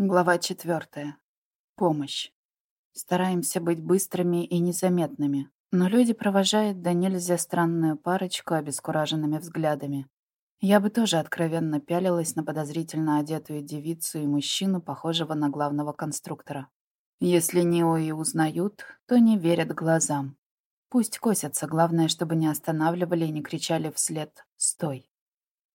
Глава четвертая. Помощь. Стараемся быть быстрыми и незаметными, но люди провожают да нельзя странную парочку обескураженными взглядами. Я бы тоже откровенно пялилась на подозрительно одетую девицу и мужчину, похожего на главного конструктора. Если Нио и узнают, то не верят глазам. Пусть косятся, главное, чтобы не останавливали и не кричали вслед «Стой!».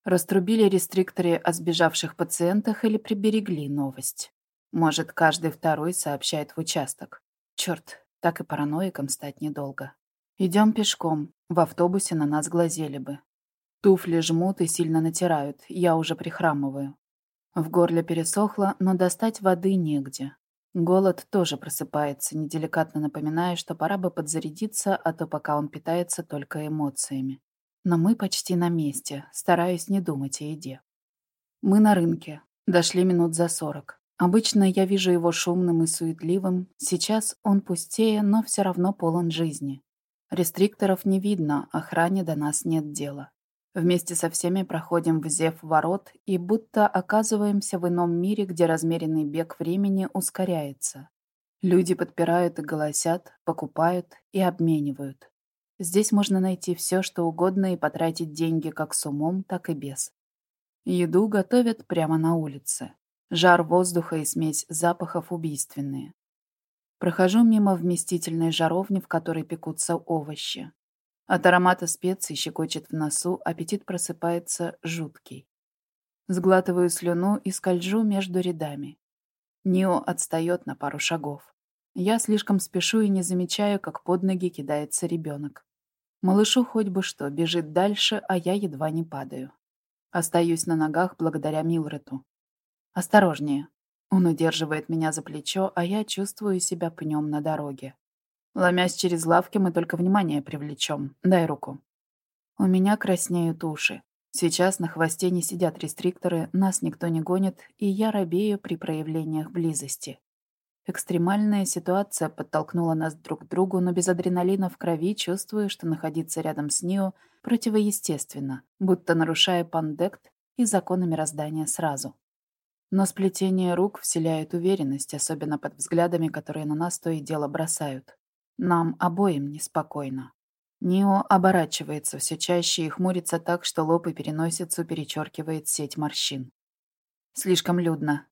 Раструбили рестрикторы о сбежавших пациентах или приберегли новость. Может, каждый второй сообщает в участок. Черт, так и параноиком стать недолго. Идем пешком. В автобусе на нас глазели бы. Туфли жмут и сильно натирают. Я уже прихрамываю. В горле пересохло, но достать воды негде. Голод тоже просыпается, неделикатно напоминая, что пора бы подзарядиться, а то пока он питается только эмоциями. Но мы почти на месте, стараюсь не думать о еде. Мы на рынке. Дошли минут за сорок. Обычно я вижу его шумным и суетливым. Сейчас он пустее, но все равно полон жизни. Рестрикторов не видно, охране до нас нет дела. Вместе со всеми проходим в зев ворот и будто оказываемся в ином мире, где размеренный бег времени ускоряется. Люди подпирают и голосят, покупают и обменивают. Здесь можно найти все, что угодно и потратить деньги как с умом, так и без. Еду готовят прямо на улице. Жар воздуха и смесь запахов убийственные. Прохожу мимо вместительной жаровни, в которой пекутся овощи. От аромата специй щекочет в носу, аппетит просыпается жуткий. Сглатываю слюну и скольжу между рядами. Нио отстает на пару шагов. Я слишком спешу и не замечаю, как под ноги кидается ребенок. Малышу хоть бы что, бежит дальше, а я едва не падаю. Остаюсь на ногах благодаря Милрету. «Осторожнее». Он удерживает меня за плечо, а я чувствую себя пнем на дороге. Ломясь через лавки, мы только внимание привлечем. Дай руку. У меня краснеют уши. Сейчас на хвосте не сидят рестрикторы, нас никто не гонит, и я робею при проявлениях близости. Экстремальная ситуация подтолкнула нас друг к другу, но без адреналина в крови чувствую, что находиться рядом с Нио противоестественно, будто нарушая пандект и законы мироздания сразу. Но сплетение рук вселяет уверенность, особенно под взглядами, которые на нас то и дело бросают. Нам обоим неспокойно. Нио оборачивается все чаще и хмурится так, что лоб и переносицу перечеркивает сеть морщин. Слишком людно,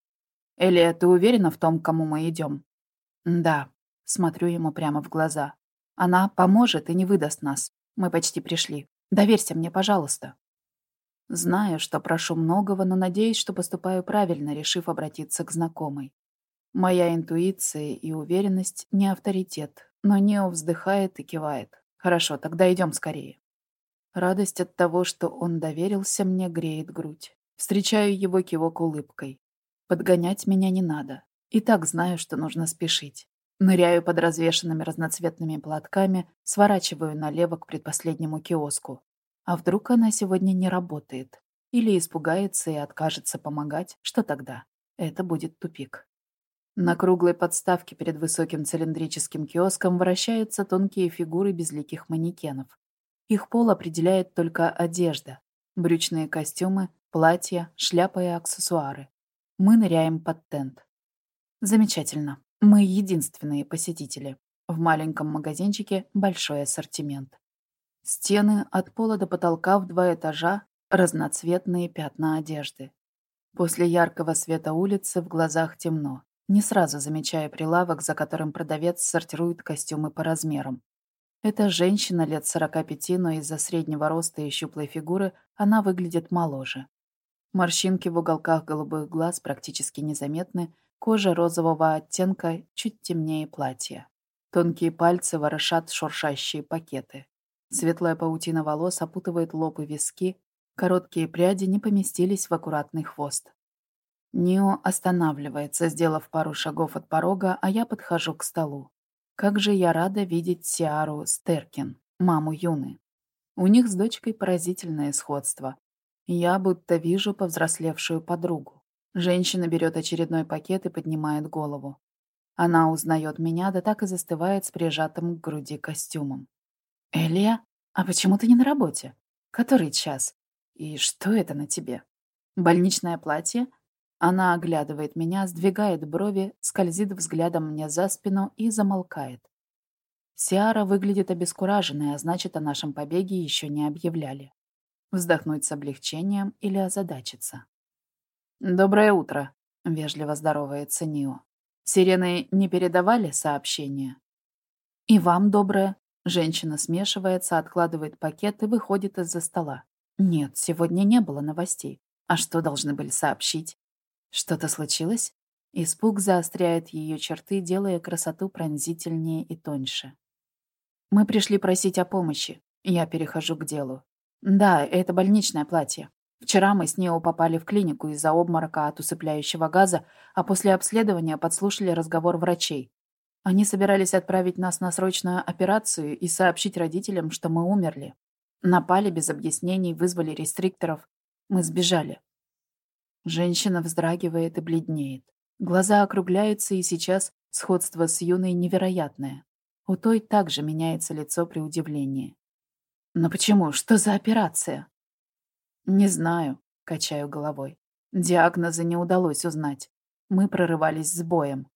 «Элия, ты уверена в том, кому мы идем?» «Да», — смотрю ему прямо в глаза. «Она поможет и не выдаст нас. Мы почти пришли. Доверься мне, пожалуйста». Знаю, что прошу многого, но надеюсь, что поступаю правильно, решив обратиться к знакомой. Моя интуиция и уверенность не авторитет, но Нео вздыхает и кивает. «Хорошо, тогда идем скорее». Радость от того, что он доверился мне, греет грудь. Встречаю его кивок улыбкой. Подгонять меня не надо. И так знаю, что нужно спешить. Ныряю под развешанными разноцветными платками, сворачиваю налево к предпоследнему киоску. А вдруг она сегодня не работает? Или испугается и откажется помогать? Что тогда? Это будет тупик. На круглой подставке перед высоким цилиндрическим киоском вращаются тонкие фигуры безликих манекенов. Их пол определяет только одежда. Брючные костюмы, платья, шляпа и аксессуары. Мы ныряем под тент. Замечательно. Мы единственные посетители. В маленьком магазинчике большой ассортимент. Стены от пола до потолка в два этажа, разноцветные пятна одежды. После яркого света улицы в глазах темно. Не сразу замечаю прилавок, за которым продавец сортирует костюмы по размерам. Это женщина лет 45, но из-за среднего роста и щуплой фигуры она выглядит моложе. Морщинки в уголках голубых глаз практически незаметны, кожа розового оттенка чуть темнее платья. Тонкие пальцы ворошат шуршащие пакеты. Светлая паутина волос опутывает лоб и виски, короткие пряди не поместились в аккуратный хвост. Нио останавливается, сделав пару шагов от порога, а я подхожу к столу. Как же я рада видеть Сиару Стеркин, маму Юны. У них с дочкой поразительное сходство. Я будто вижу повзрослевшую подругу. Женщина берет очередной пакет и поднимает голову. Она узнает меня, да так и застывает с прижатым к груди костюмом. «Элия, а почему ты не на работе? Который час? И что это на тебе? Больничное платье? Она оглядывает меня, сдвигает брови, скользит взглядом мне за спину и замолкает. Сиара выглядит обескураженной, а значит, о нашем побеге еще не объявляли. Вздохнуть с облегчением или озадачиться. «Доброе утро», — вежливо здоровается Нио. «Сирены не передавали сообщения?» «И вам доброе». Женщина смешивается, откладывает пакет и выходит из-за стола. «Нет, сегодня не было новостей. А что должны были сообщить?» «Что-то случилось?» Испуг заостряет ее черты, делая красоту пронзительнее и тоньше. «Мы пришли просить о помощи. Я перехожу к делу. Да, это больничное платье. Вчера мы с Нео попали в клинику из-за обморока от усыпляющего газа, а после обследования подслушали разговор врачей. Они собирались отправить нас на срочную операцию и сообщить родителям, что мы умерли. Напали без объяснений, вызвали рестрикторов. Мы сбежали. Женщина вздрагивает и бледнеет. Глаза округляются, и сейчас сходство с юной невероятное. У той также меняется лицо при удивлении. «Но почему? Что за операция?» «Не знаю», — качаю головой. Диагноза не удалось узнать. Мы прорывались с боем.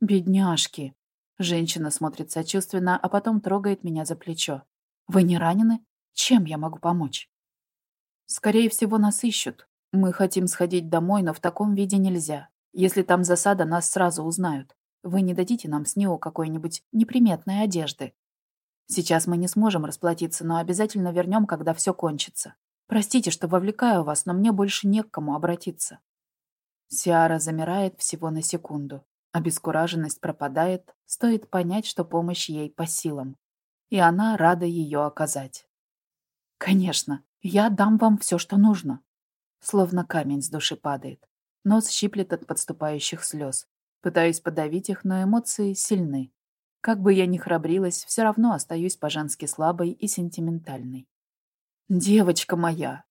«Бедняжки!» Женщина смотрит сочувственно, а потом трогает меня за плечо. «Вы не ранены? Чем я могу помочь?» «Скорее всего, нас ищут. Мы хотим сходить домой, но в таком виде нельзя. Если там засада, нас сразу узнают. Вы не дадите нам с Нио какой-нибудь неприметной одежды?» Сейчас мы не сможем расплатиться, но обязательно вернем, когда все кончится. Простите, что вовлекаю вас, но мне больше не к кому обратиться». Сиара замирает всего на секунду. Обескураженность пропадает, стоит понять, что помощь ей по силам. И она рада ее оказать. «Конечно, я дам вам все, что нужно». Словно камень с души падает. Нос щиплет от подступающих слез. Пытаюсь подавить их, но эмоции сильны. Как бы я ни храбрилась, все равно остаюсь по-женски слабой и сентиментальной. «Девочка моя!»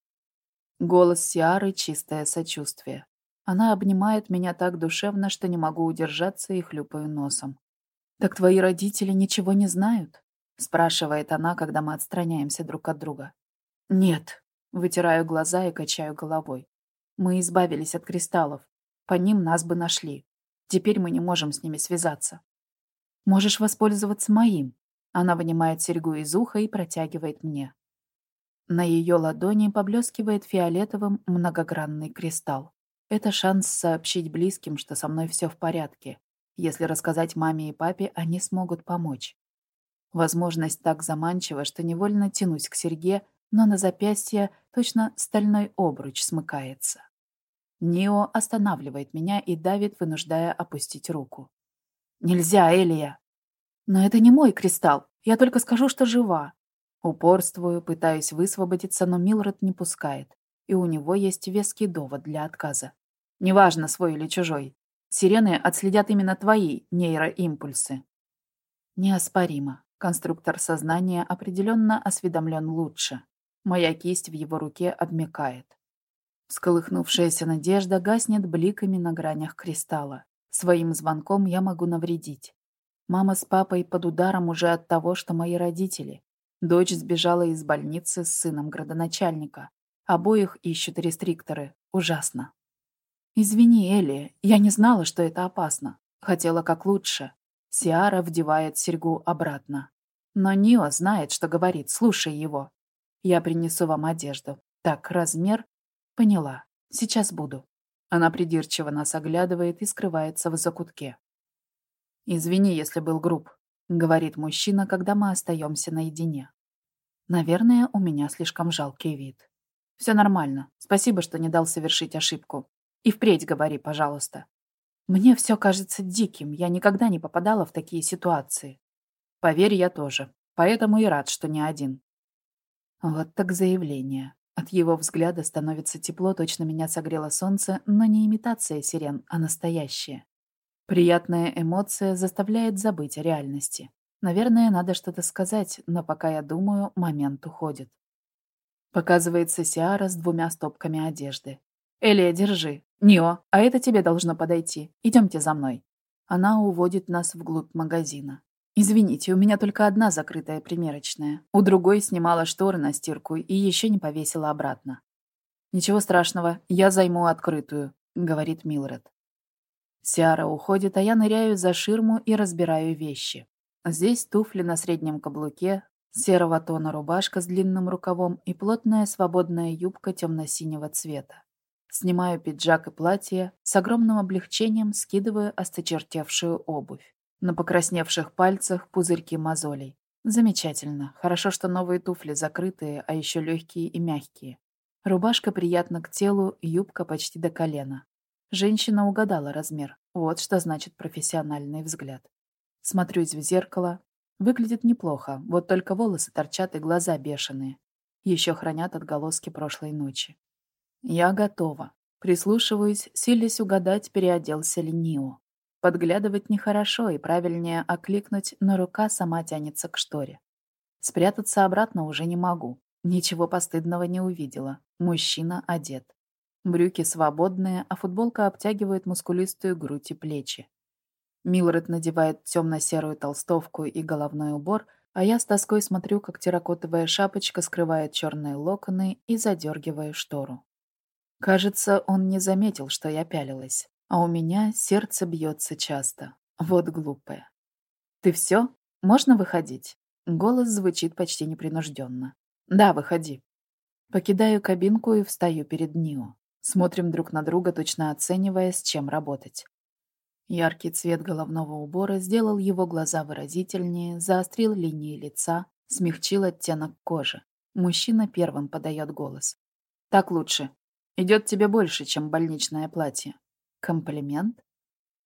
Голос Сиары — чистое сочувствие. Она обнимает меня так душевно, что не могу удержаться и хлюпаю носом. «Так твои родители ничего не знают?» — спрашивает она, когда мы отстраняемся друг от друга. «Нет», — вытираю глаза и качаю головой. «Мы избавились от кристаллов. По ним нас бы нашли. Теперь мы не можем с ними связаться. Можешь воспользоваться моим». Она вынимает серьгу из уха и протягивает мне. На ее ладони поблескивает фиолетовым многогранный кристалл. Это шанс сообщить близким, что со мной все в порядке. Если рассказать маме и папе, они смогут помочь. Возможность так заманчива, что невольно тянусь к серьге, но на запястье точно стальной обруч смыкается. Нио останавливает меня и давит, вынуждая опустить руку. «Нельзя, Элия!» «Но это не мой кристалл. Я только скажу, что жива». Упорствую, пытаюсь высвободиться, но Милред не пускает. И у него есть веский довод для отказа. Неважно, свой или чужой. Сирены отследят именно твои нейроимпульсы. Неоспоримо. Конструктор сознания определенно осведомлен лучше. Моя кисть в его руке обмекает. Всколыхнувшаяся надежда гаснет бликами на гранях кристалла. Своим звонком я могу навредить. Мама с папой под ударом уже от того, что мои родители. Дочь сбежала из больницы с сыном градоначальника. Обоих ищут рестрикторы. Ужасно. «Извини, Элли, я не знала, что это опасно. Хотела как лучше». Сиара вдевает серьгу обратно. Но Нио знает, что говорит. Слушай его. Я принесу вам одежду. Так, размер? Поняла. Сейчас буду. Она придирчиво нас оглядывает и скрывается в закутке. «Извини, если был груб», — говорит мужчина, когда мы остаемся наедине. Наверное, у меня слишком жалкий вид. Все нормально. Спасибо, что не дал совершить ошибку. И впредь говори, пожалуйста. Мне все кажется диким. Я никогда не попадала в такие ситуации. Поверь, я тоже. Поэтому и рад, что не один. Вот так заявление. От его взгляда становится тепло, точно меня согрело солнце, но не имитация сирен, а настоящая. Приятная эмоция заставляет забыть о реальности. Наверное, надо что-то сказать, но пока я думаю, момент уходит. Показывается Сиара с двумя стопками одежды. «Элия, держи. Нио, а это тебе должно подойти. Идемте за мной». Она уводит нас вглубь магазина. «Извините, у меня только одна закрытая примерочная. У другой снимала шторы на стирку и еще не повесила обратно». «Ничего страшного, я займу открытую», — говорит Милред. Сиара уходит, а я ныряю за ширму и разбираю вещи. Здесь туфли на среднем каблуке, серого тона рубашка с длинным рукавом и плотная свободная юбка темно-синего цвета. Снимаю пиджак и платье, с огромным облегчением скидываю осточертевшую обувь. На покрасневших пальцах пузырьки мозолей. Замечательно. Хорошо, что новые туфли закрытые, а еще легкие и мягкие. Рубашка приятна к телу, юбка почти до колена. Женщина угадала размер. Вот что значит профессиональный взгляд. Смотрюсь в зеркало. Выглядит неплохо, вот только волосы торчат и глаза бешеные. Еще хранят отголоски прошлой ночи. Я готова. Прислушиваюсь, силясь угадать, переоделся ли Нио. Подглядывать нехорошо и правильнее окликнуть, но рука сама тянется к шторе. Спрятаться обратно уже не могу. Ничего постыдного не увидела. Мужчина одет. Брюки свободные, а футболка обтягивает мускулистую грудь и плечи. Милред надевает темно-серую толстовку и головной убор, а я с тоской смотрю, как терракотовая шапочка скрывает черные локоны и задергиваю штору. Кажется, он не заметил, что я пялилась. А у меня сердце бьется часто. Вот глупая. «Ты все? Можно выходить?» Голос звучит почти непринужденно. «Да, выходи». Покидаю кабинку и встаю перед Нио. Смотрим друг на друга, точно оценивая, с чем работать. Яркий цвет головного убора сделал его глаза выразительнее, заострил линии лица, смягчил оттенок кожи. Мужчина первым подает голос. «Так лучше. Идет тебе больше, чем больничное платье. Комплимент?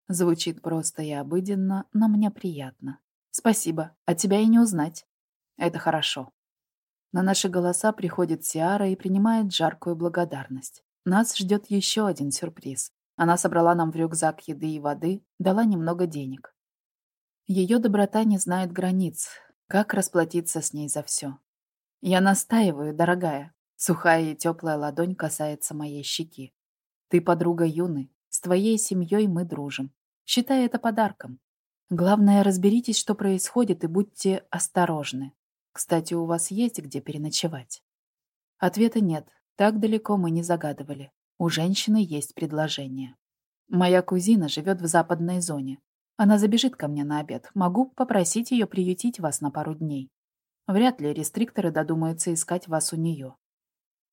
Звучит просто и обыденно, но мне приятно. Спасибо, а тебя и не узнать. Это хорошо. На наши голоса приходит Сиара и принимает жаркую благодарность. Нас ждет еще один сюрприз. Она собрала нам в рюкзак еды и воды, дала немного денег. Ее доброта не знает границ. Как расплатиться с ней за все? Я настаиваю, дорогая. Сухая и теплая ладонь касается моей щеки. Ты подруга Юны, с твоей семьей мы дружим. Считай это подарком. Главное, разберитесь, что происходит, и будьте осторожны. Кстати, у вас есть где переночевать? Ответа нет. Так далеко мы не загадывали. У женщины есть предложение. Моя кузина живет в западной зоне. Она забежит ко мне на обед. Могу попросить ее приютить вас на пару дней. Вряд ли рестрикторы додумаются искать вас у нее.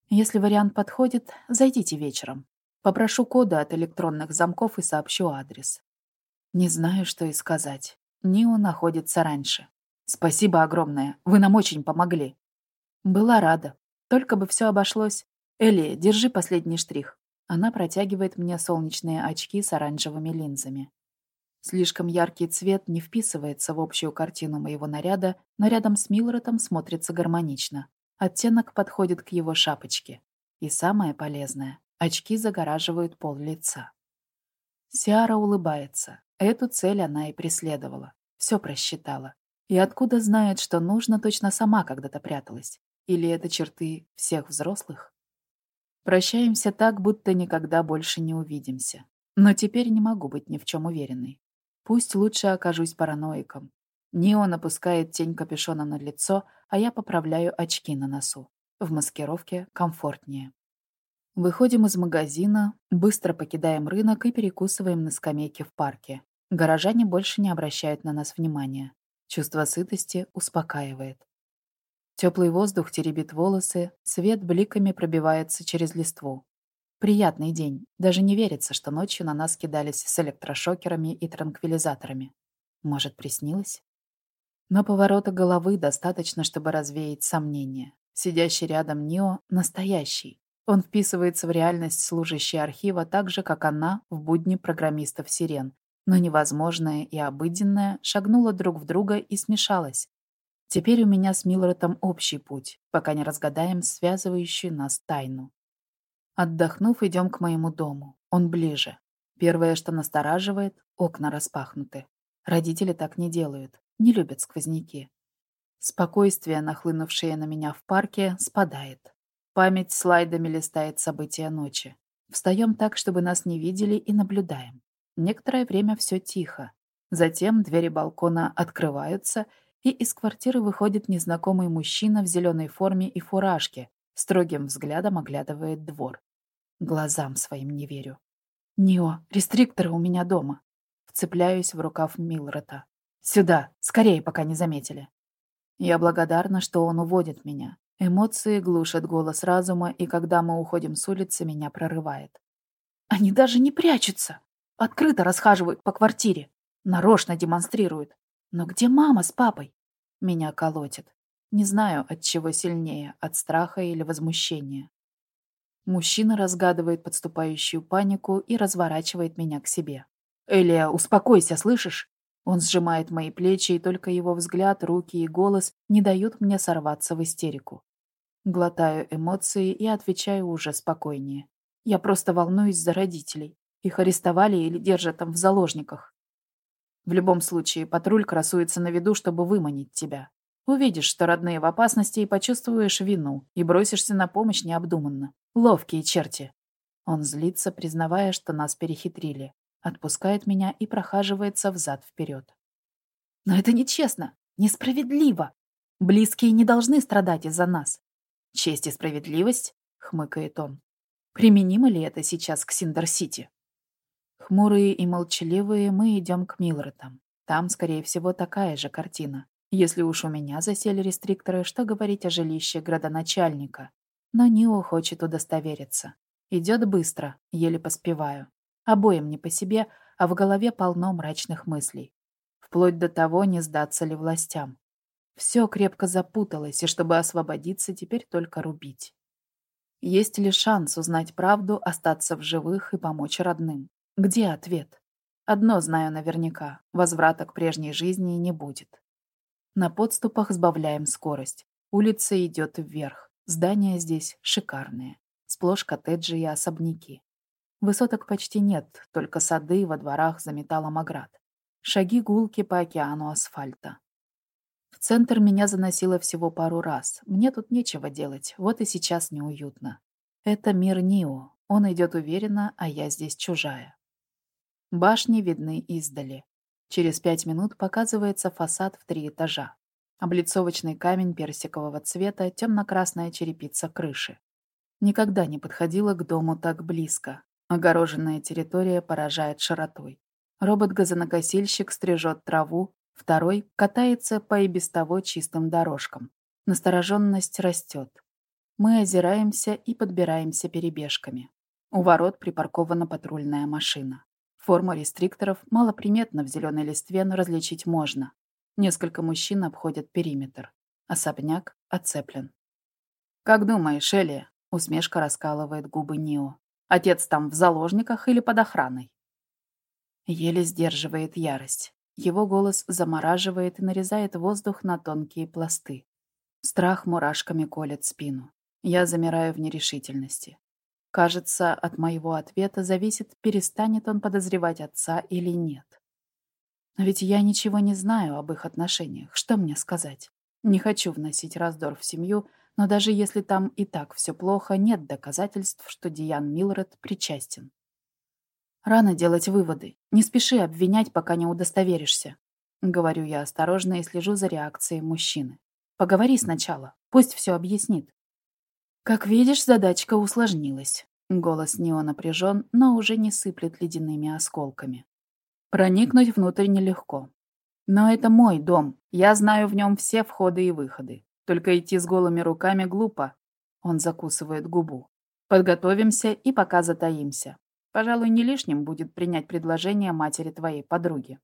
Если вариант подходит, зайдите вечером. Попрошу коды от электронных замков и сообщу адрес. Не знаю, что и сказать. Нио находится раньше. Спасибо огромное. Вы нам очень помогли. Была рада. Только бы все обошлось. Элли, держи последний штрих. Она протягивает мне солнечные очки с оранжевыми линзами. Слишком яркий цвет не вписывается в общую картину моего наряда, но рядом с Милротом смотрится гармонично. Оттенок подходит к его шапочке. И самое полезное Очки загораживают пол лица. Сиара улыбается. Эту цель она и преследовала. Все просчитала. И откуда знает, что нужно, точно сама когда-то пряталась? Или это черты всех взрослых? Прощаемся так, будто никогда больше не увидимся. Но теперь не могу быть ни в чем уверенной. Пусть лучше окажусь параноиком. Нио напускает тень капюшона на лицо, а я поправляю очки на носу. В маскировке комфортнее. Выходим из магазина, быстро покидаем рынок и перекусываем на скамейке в парке. Горожане больше не обращают на нас внимания. Чувство сытости успокаивает. Теплый воздух теребит волосы, свет бликами пробивается через листву. Приятный день. Даже не верится, что ночью на нас кидались с электрошокерами и транквилизаторами. Может, приснилось? Но поворота головы достаточно, чтобы развеять сомнения. Сидящий рядом Нио — настоящий. Он вписывается в реальность служащей архива так же, как она в будни программистов «Сирен». Но невозможное и обыденное шагнуло друг в друга и смешалось. Теперь у меня с Милротом общий путь, пока не разгадаем связывающую нас тайну. Отдохнув, идем к моему дому. Он ближе. Первое, что настораживает — окна распахнуты. Родители так не делают, не любят сквозняки. Спокойствие, нахлынувшее на меня в парке, спадает. Память слайдами листает события ночи. Встаем так, чтобы нас не видели, и наблюдаем. Некоторое время все тихо. Затем двери балкона открываются, и из квартиры выходит незнакомый мужчина в зеленой форме и фуражке, строгим взглядом оглядывает двор. Глазам своим не верю. «Нио, рестрикторы у меня дома». Вцепляюсь в рукав Милрота. «Сюда, скорее, пока не заметили». Я благодарна, что он уводит меня. Эмоции глушат голос разума, и когда мы уходим с улицы, меня прорывает. Они даже не прячутся. Открыто расхаживают по квартире. Нарочно демонстрируют. Но где мама с папой? Меня колотит. Не знаю, от чего сильнее, от страха или возмущения. Мужчина разгадывает подступающую панику и разворачивает меня к себе. «Элия, успокойся, слышишь? Он сжимает мои плечи, и только его взгляд, руки и голос не дают мне сорваться в истерику. Глотаю эмоции и отвечаю уже спокойнее. Я просто волнуюсь за родителей. Их арестовали или держат там в заложниках. В любом случае, патруль красуется на виду, чтобы выманить тебя. Увидишь, что родные в опасности, и почувствуешь вину, и бросишься на помощь необдуманно. Ловкие черти. Он злится, признавая, что нас перехитрили отпускает меня и прохаживается взад-вперед. Но это нечестно, несправедливо. Близкие не должны страдать из-за нас. Честь и справедливость, хмыкает он. Применимо ли это сейчас к Синдер-Сити? Хмурые и молчаливые мы идем к Милретам. Там, скорее всего, такая же картина. Если уж у меня засели рестрикторы, что говорить о жилище градоначальника. Но Нио хочет удостовериться. Идет быстро, еле поспеваю. Обоим не по себе, а в голове полно мрачных мыслей. Вплоть до того, не сдаться ли властям. Все крепко запуталось, и чтобы освободиться, теперь только рубить. Есть ли шанс узнать правду, остаться в живых и помочь родным? Где ответ? Одно знаю наверняка – возврата к прежней жизни не будет. На подступах сбавляем скорость. Улица идет вверх. Здания здесь шикарные. Сплошь коттеджи и особняки. Высоток почти нет, только сады во дворах за металлом оград. Шаги гулки по океану асфальта. В центр меня заносило всего пару раз. Мне тут нечего делать, вот и сейчас неуютно. Это мир Нио. Он идет уверенно, а я здесь чужая. Башни видны издали. Через пять минут показывается фасад в три этажа. Облицовочный камень персикового цвета, темно-красная черепица крыши. Никогда не подходила к дому так близко. Огороженная территория поражает широтой. Робот-газонокосильщик стрижет траву, второй катается по и без того чистым дорожкам. Настороженность растет. Мы озираемся и подбираемся перебежками. У ворот припаркована патрульная машина. Форма рестрикторов малоприметна в зеленой листве, но различить можно. Несколько мужчин обходят периметр. Особняк оцеплен. «Как думаешь, Элия?» — усмешка раскалывает губы Нио. Отец там в заложниках или под охраной. Еле сдерживает ярость. Его голос замораживает и нарезает воздух на тонкие пласты. Страх мурашками колет спину. Я замираю в нерешительности. Кажется, от моего ответа зависит, перестанет он подозревать отца или нет. Но ведь я ничего не знаю об их отношениях. Что мне сказать? Не хочу вносить раздор в семью, но даже если там и так все плохо, нет доказательств, что Диан Милред причастен. Рано делать выводы. Не спеши обвинять, пока не удостоверишься. Говорю я осторожно и слежу за реакцией мужчины. Поговори сначала, пусть все объяснит. Как видишь, задачка усложнилась. Голос Нео напряжен, но уже не сыплет ледяными осколками. Проникнуть внутрь нелегко. Но это мой дом, я знаю в нем все входы и выходы. Только идти с голыми руками глупо. Он закусывает губу. Подготовимся и пока затаимся. Пожалуй, не лишним будет принять предложение матери твоей подруги.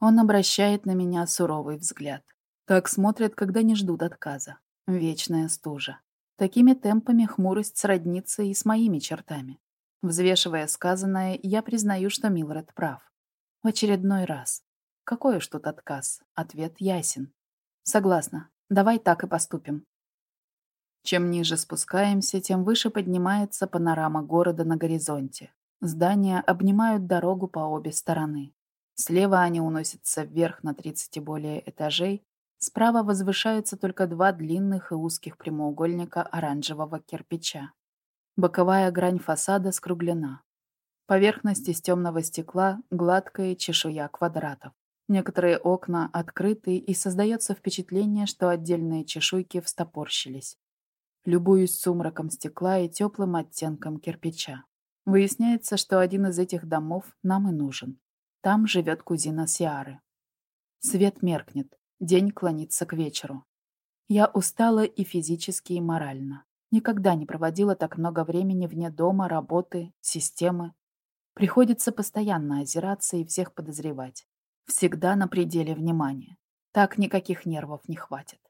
Он обращает на меня суровый взгляд. Так смотрят, когда не ждут отказа. Вечная стужа. Такими темпами хмурость сроднится и с моими чертами. Взвешивая сказанное, я признаю, что Милред прав. В очередной раз. Какой уж тут отказ? Ответ ясен. Согласна. Давай так и поступим. Чем ниже спускаемся, тем выше поднимается панорама города на горизонте. Здания обнимают дорогу по обе стороны. Слева они уносятся вверх на 30 и более этажей, справа возвышаются только два длинных и узких прямоугольника оранжевого кирпича. Боковая грань фасада скруглена. Поверхность из темного стекла — гладкая чешуя квадратов. Некоторые окна открыты, и создается впечатление, что отдельные чешуйки встопорщились. Любуюсь сумраком стекла и теплым оттенком кирпича. Выясняется, что один из этих домов нам и нужен. Там живет кузина Сиары. Свет меркнет, день клонится к вечеру. Я устала и физически, и морально. Никогда не проводила так много времени вне дома, работы, системы. Приходится постоянно озираться и всех подозревать. Всегда на пределе внимания. Так никаких нервов не хватит.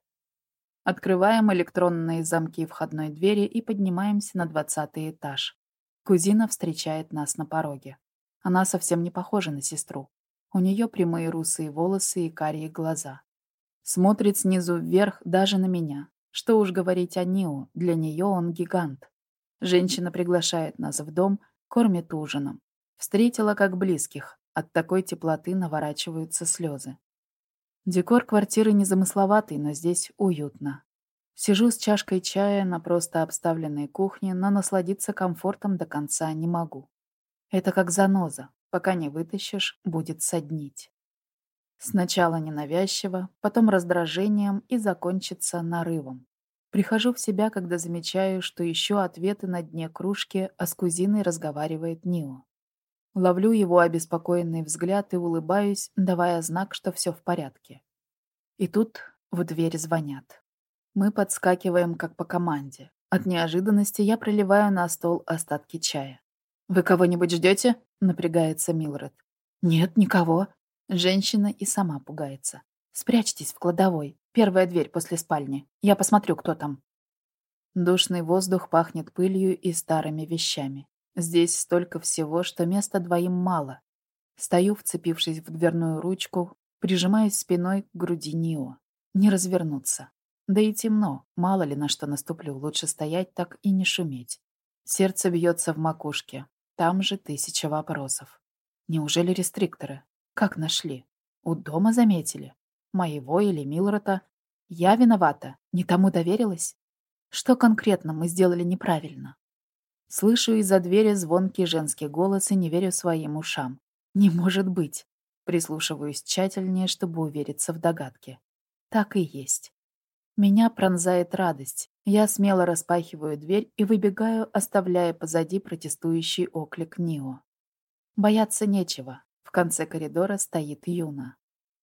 Открываем электронные замки входной двери и поднимаемся на двадцатый этаж. Кузина встречает нас на пороге. Она совсем не похожа на сестру. У нее прямые русые волосы и карие глаза. Смотрит снизу вверх даже на меня. Что уж говорить о Нио, для нее он гигант. Женщина приглашает нас в дом, кормит ужином. Встретила как близких. От такой теплоты наворачиваются слезы. Декор квартиры незамысловатый, но здесь уютно. Сижу с чашкой чая на просто обставленной кухне, но насладиться комфортом до конца не могу. Это как заноза. Пока не вытащишь, будет соднить. Сначала ненавязчиво, потом раздражением и закончится нарывом. Прихожу в себя, когда замечаю, что еще ответы на дне кружки, а с кузиной разговаривает Нио. Ловлю его обеспокоенный взгляд и улыбаюсь, давая знак, что все в порядке. И тут в дверь звонят. Мы подскакиваем, как по команде. От неожиданности я проливаю на стол остатки чая. «Вы кого-нибудь ждете?» — напрягается Милред. «Нет, никого». Женщина и сама пугается. «Спрячьтесь в кладовой. Первая дверь после спальни. Я посмотрю, кто там». Душный воздух пахнет пылью и старыми вещами. Здесь столько всего, что места двоим мало. Стою, вцепившись в дверную ручку, прижимаясь спиной к груди Нио. Не развернуться. Да и темно, мало ли на что наступлю, лучше стоять так и не шуметь. Сердце бьется в макушке, там же тысяча вопросов. Неужели рестрикторы? Как нашли? У дома заметили? Моего или Милрота? Я виновата? Не тому доверилась? Что конкретно мы сделали неправильно? Слышу из-за двери звонкий женский голос и не верю своим ушам. Не может быть. Прислушиваюсь тщательнее, чтобы увериться в догадке. Так и есть. Меня пронзает радость. Я смело распахиваю дверь и выбегаю, оставляя позади протестующий оклик Нио. Бояться нечего. В конце коридора стоит Юна.